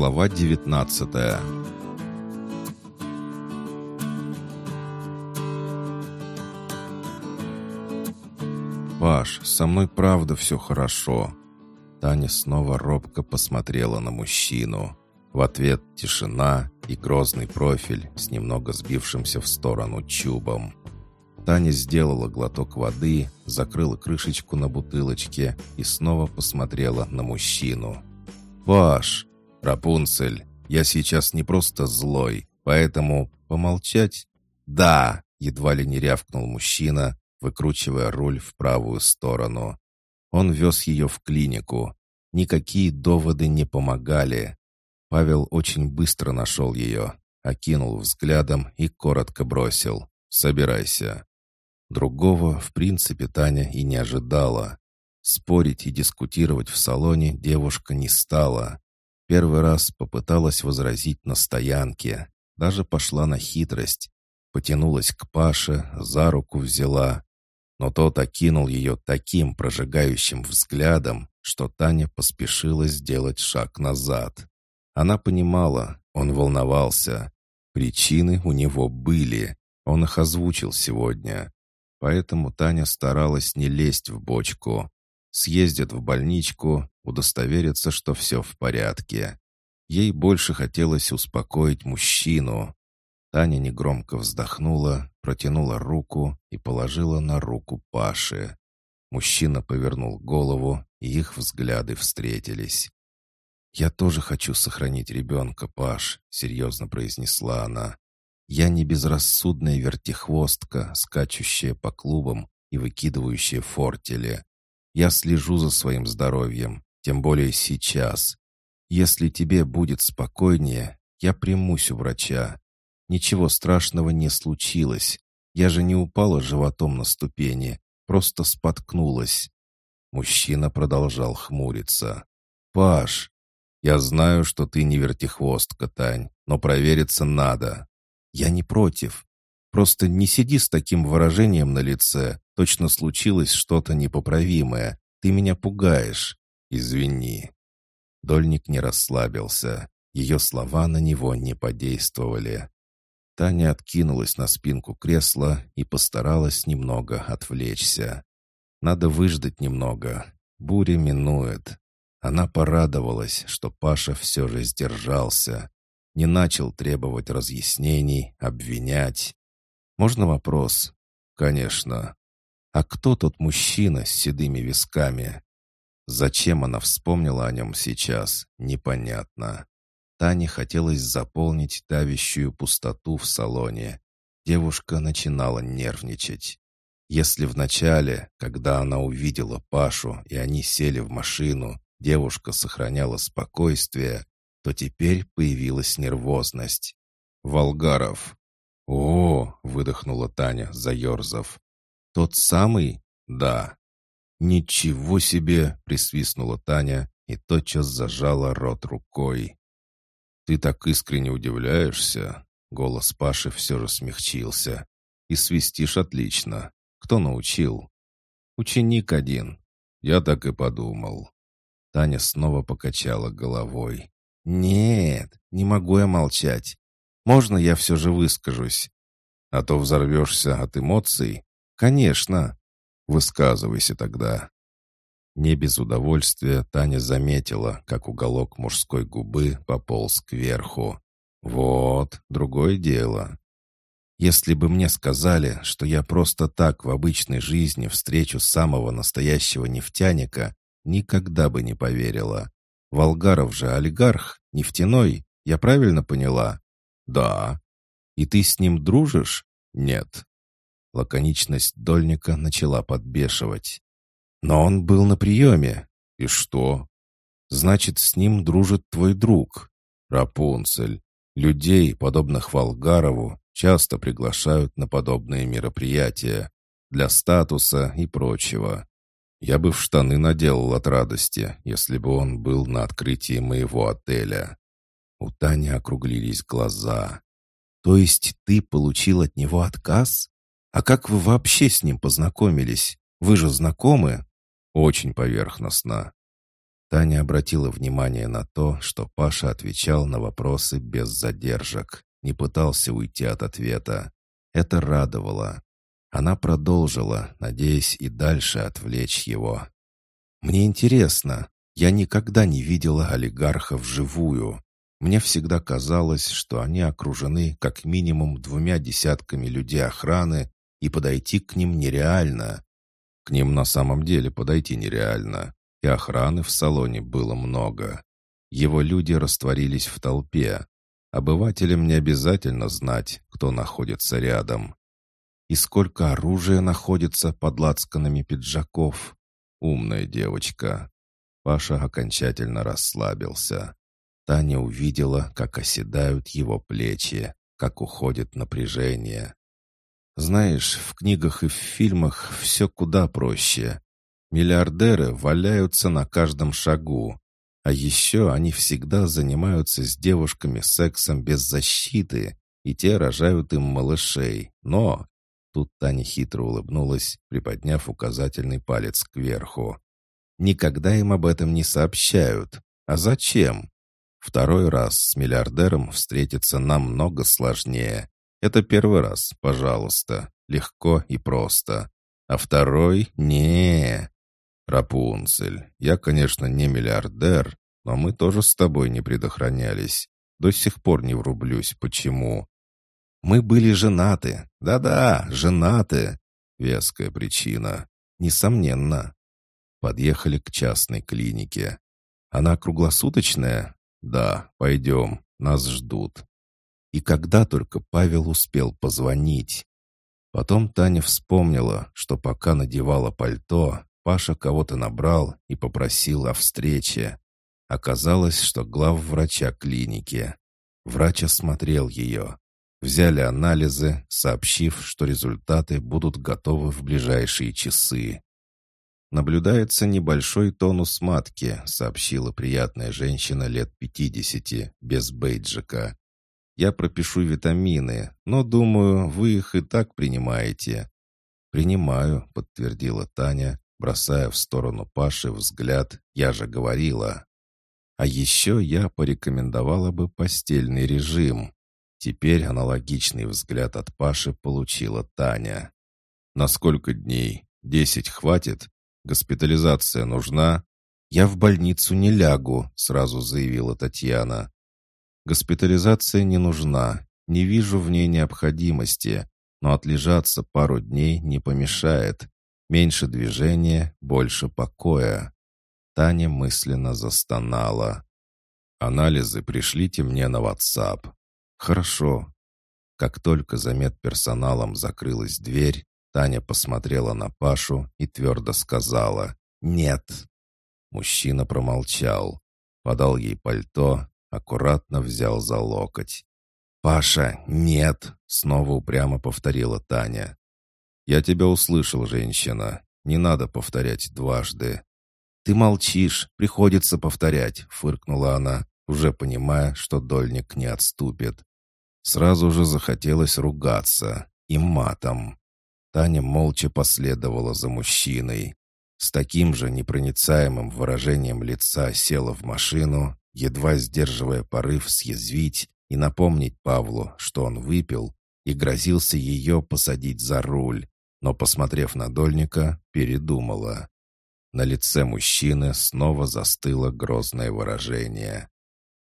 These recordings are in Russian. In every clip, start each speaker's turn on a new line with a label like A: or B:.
A: Глава 19 «Паш, со мной правда все хорошо». Таня снова робко посмотрела на мужчину. В ответ тишина и грозный профиль с немного сбившимся в сторону чубом. Таня сделала глоток воды, закрыла крышечку на бутылочке и снова посмотрела на мужчину. «Паш, Рапунцель, я сейчас не просто злой, поэтому помолчать?» «Да!» — едва ли не рявкнул мужчина, выкручивая руль в правую сторону. Он вез ее в клинику. Никакие доводы не помогали. Павел очень быстро нашел ее, окинул взглядом и коротко бросил. «Собирайся». Другого, в принципе, Таня и не ожидала. Спорить и дискутировать в салоне девушка не стала. Первый раз попыталась возразить на стоянке. Даже пошла на хитрость. Потянулась к Паше, за руку взяла. Но тот окинул ее таким прожигающим взглядом, что Таня поспешила сделать шаг назад. Она понимала, он волновался. Причины у него были. Он их озвучил сегодня. Поэтому Таня старалась не лезть в бочку. Съездит в больничку, удостоверится, что все в порядке. Ей больше хотелось успокоить мужчину. Таня негромко вздохнула, протянула руку и положила на руку Паши. Мужчина повернул голову, и их взгляды встретились. «Я тоже хочу сохранить ребенка, Паш», — серьезно произнесла она. Я не безрассудная вертихвостка, скачущая по клубам и выкидывающая фортели. Я слежу за своим здоровьем, тем более сейчас. Если тебе будет спокойнее, я примусь у врача. Ничего страшного не случилось. Я же не упала животом на ступени, просто споткнулась. Мужчина продолжал хмуриться. «Паш, я знаю, что ты не вертихвостка, Тань, но провериться надо. «Я не против. Просто не сиди с таким выражением на лице. Точно случилось что-то непоправимое. Ты меня пугаешь. Извини». Дольник не расслабился. Ее слова на него не подействовали. Таня откинулась на спинку кресла и постаралась немного отвлечься. Надо выждать немного. Буря минует. Она порадовалась, что Паша все же сдержался не начал требовать разъяснений, обвинять. «Можно вопрос?» «Конечно. А кто тот мужчина с седыми висками?» Зачем она вспомнила о нем сейчас, непонятно. Тане хотелось заполнить давящую пустоту в салоне. Девушка начинала нервничать. Если вначале, когда она увидела Пашу и они сели в машину, девушка сохраняла спокойствие, то теперь появилась нервозность. «Волгаров!» «О!» — выдохнула Таня, заерзав. «Тот самый?» «Да». «Ничего себе!» — присвистнула Таня и тотчас зажала рот рукой. «Ты так искренне удивляешься?» Голос Паши все же смягчился. «И свистишь отлично. Кто научил?» «Ученик один». «Я так и подумал». Таня снова покачала головой. «Нет, не могу я молчать. Можно я все же выскажусь? А то взорвешься от эмоций? Конечно. Высказывайся тогда». Не без удовольствия Таня заметила, как уголок мужской губы пополз кверху. «Вот, другое дело. Если бы мне сказали, что я просто так в обычной жизни встречу самого настоящего нефтяника, никогда бы не поверила. Волгаров же олигарх, нефтяной, я правильно поняла? Да. И ты с ним дружишь? Нет. Лаконичность Дольника начала подбешивать. Но он был на приеме. И что? Значит, с ним дружит твой друг. Рапунцель. Людей, подобных Волгарову, часто приглашают на подобные мероприятия для статуса и прочего. Я бы в штаны наделал от радости, если бы он был на открытии моего отеля. У Тани округлились глаза. То есть ты получил от него отказ? А как вы вообще с ним познакомились? Вы же знакомы? Очень поверхностно. Таня обратила внимание на то, что Паша отвечал на вопросы без задержек, не пытался уйти от ответа. Это радовало. Она продолжила, надеясь и дальше отвлечь его. «Мне интересно. Я никогда не видела олигарха вживую. Мне всегда казалось, что они окружены как минимум двумя десятками людей охраны, и подойти к ним нереально. К ним на самом деле подойти нереально, и охраны в салоне было много. Его люди растворились в толпе. Обывателям не обязательно знать, кто находится рядом. И сколько оружия находится под лацканами пиджаков. Умная девочка. Паша окончательно расслабился. Таня увидела, как оседают его плечи, как уходит напряжение. Знаешь, в книгах и в фильмах все куда проще. Миллиардеры валяются на каждом шагу. А еще они всегда занимаются с девушками сексом без защиты, и те рожают им малышей. Но Тут Таня хитро улыбнулась, приподняв указательный палец кверху. «Никогда им об этом не сообщают. А зачем? Второй раз с миллиардером встретиться намного сложнее. Это первый раз, пожалуйста. Легко и просто. А второй — не. Рапунцель, я, конечно, не миллиардер, но мы тоже с тобой не предохранялись. До сих пор не врублюсь, почему. Мы были женаты. Да-да, женаты. Веская причина. Несомненно. Подъехали к частной клинике. Она круглосуточная? Да, пойдем, нас ждут. И когда только Павел успел позвонить. Потом Таня вспомнила, что пока надевала пальто, Паша кого-то набрал и попросил о встрече. Оказалось, что глав врача клиники. Врач осмотрел ее. Взяли анализы, сообщив, что результаты будут готовы в ближайшие часы. «Наблюдается небольшой тонус матки», — сообщила приятная женщина лет пятидесяти, без бейджика. «Я пропишу витамины, но, думаю, вы их и так принимаете». «Принимаю», — подтвердила Таня, бросая в сторону Паши взгляд «я же говорила». «А еще я порекомендовала бы постельный режим. Теперь аналогичный взгляд от Паши получила Таня. «На сколько дней? Десять хватит? Госпитализация нужна?» «Я в больницу не лягу», — сразу заявила Татьяна. «Госпитализация не нужна. Не вижу в ней необходимости, но отлежаться пару дней не помешает. Меньше движения, больше покоя». Таня мысленно застонала. «Анализы пришлите мне на WhatsApp. «Хорошо». Как только за медперсоналом закрылась дверь, Таня посмотрела на Пашу и твердо сказала «Нет». Мужчина промолчал, подал ей пальто, аккуратно взял за локоть. «Паша, нет!» — снова упрямо повторила Таня. «Я тебя услышал, женщина. Не надо повторять дважды». «Ты молчишь, приходится повторять», — фыркнула она, уже понимая, что дольник не отступит. Сразу же захотелось ругаться. И матом. Таня молча последовала за мужчиной. С таким же непроницаемым выражением лица села в машину, едва сдерживая порыв съязвить и напомнить Павлу, что он выпил, и грозился ее посадить за руль, но, посмотрев на Дольника, передумала. На лице мужчины снова застыло грозное выражение.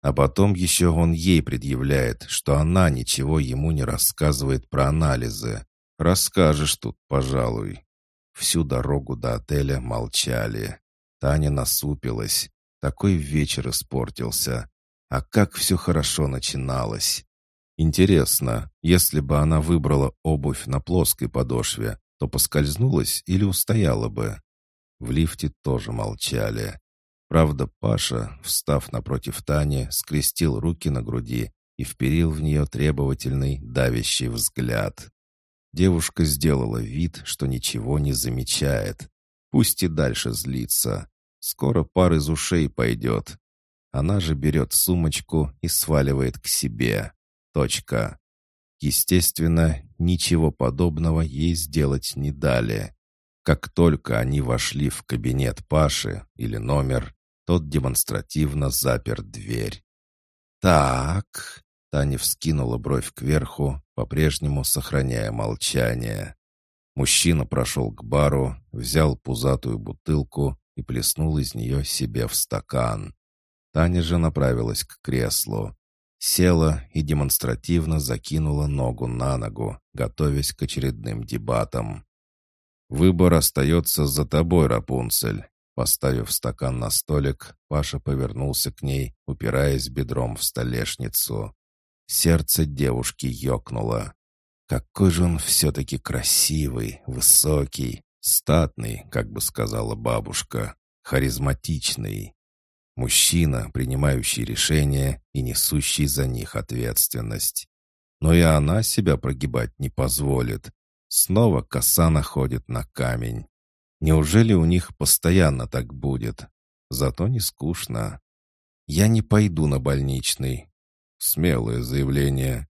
A: А потом еще он ей предъявляет, что она ничего ему не рассказывает про анализы. Расскажешь тут, пожалуй. Всю дорогу до отеля молчали. Таня насупилась. Такой вечер испортился. А как все хорошо начиналось. Интересно, если бы она выбрала обувь на плоской подошве, то поскользнулась или устояла бы? В лифте тоже молчали. Правда, Паша, встав напротив Тани, скрестил руки на груди и вперил в нее требовательный, давящий взгляд. Девушка сделала вид, что ничего не замечает. Пусть и дальше злится. Скоро пар из ушей пойдет. Она же берет сумочку и сваливает к себе. Точка. Естественно, ничего подобного ей сделать не дали. Как только они вошли в кабинет Паши или номер, тот демонстративно запер дверь. «Так...» — Таня вскинула бровь кверху, по-прежнему сохраняя молчание. Мужчина прошел к бару, взял пузатую бутылку и плеснул из нее себе в стакан. Таня же направилась к креслу. Села и демонстративно закинула ногу на ногу, готовясь к очередным дебатам. «Выбор остается за тобой, Рапунцель. Поставив стакан на столик, Паша повернулся к ней, упираясь бедром в столешницу. Сердце девушки ёкнуло. Какой же он все-таки красивый, высокий, статный, как бы сказала бабушка, харизматичный. Мужчина, принимающий решения и несущий за них ответственность. Но и она себя прогибать не позволит. Снова коса находит на камень. Неужели у них постоянно так будет? Зато не скучно. Я не пойду на больничный. Смелое заявление.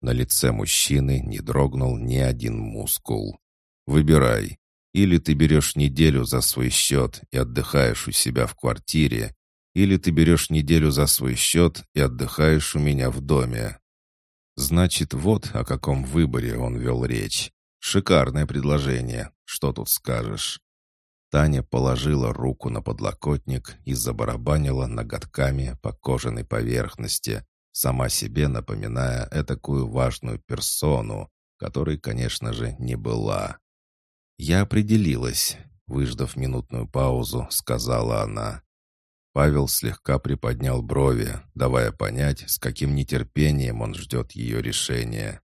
A: На лице мужчины не дрогнул ни один мускул. Выбирай. Или ты берешь неделю за свой счет и отдыхаешь у себя в квартире, или ты берешь неделю за свой счет и отдыхаешь у меня в доме. Значит, вот о каком выборе он вел речь. Шикарное предложение. Что тут скажешь? Таня положила руку на подлокотник и забарабанила ноготками по кожаной поверхности, сама себе напоминая этакую важную персону, которой, конечно же, не была. «Я определилась», — выждав минутную паузу, сказала она. Павел слегка приподнял брови, давая понять, с каким нетерпением он ждет ее решения.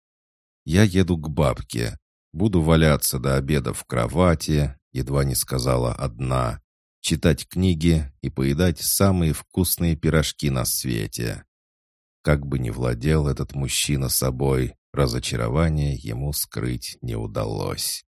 A: «Я еду к бабке. Буду валяться до обеда в кровати, едва не сказала одна, читать книги и поедать самые вкусные пирожки на свете. Как бы ни владел этот мужчина собой, разочарование ему скрыть не удалось.